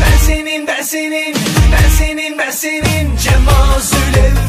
Ben senin, ben senin, ben senin, ben senin. Cemal Züleyha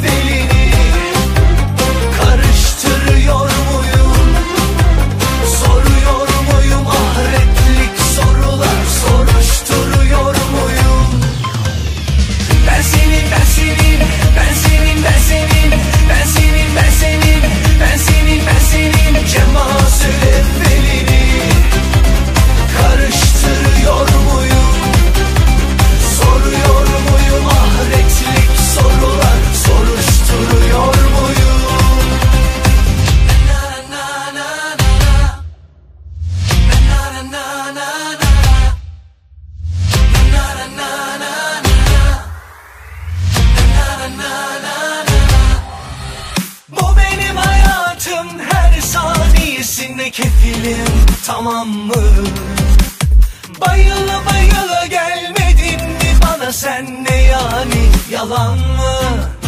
hepsine kefilim tamam mı? Bayıla bayıla gelmedin mi bana sen ne yani yalan mı?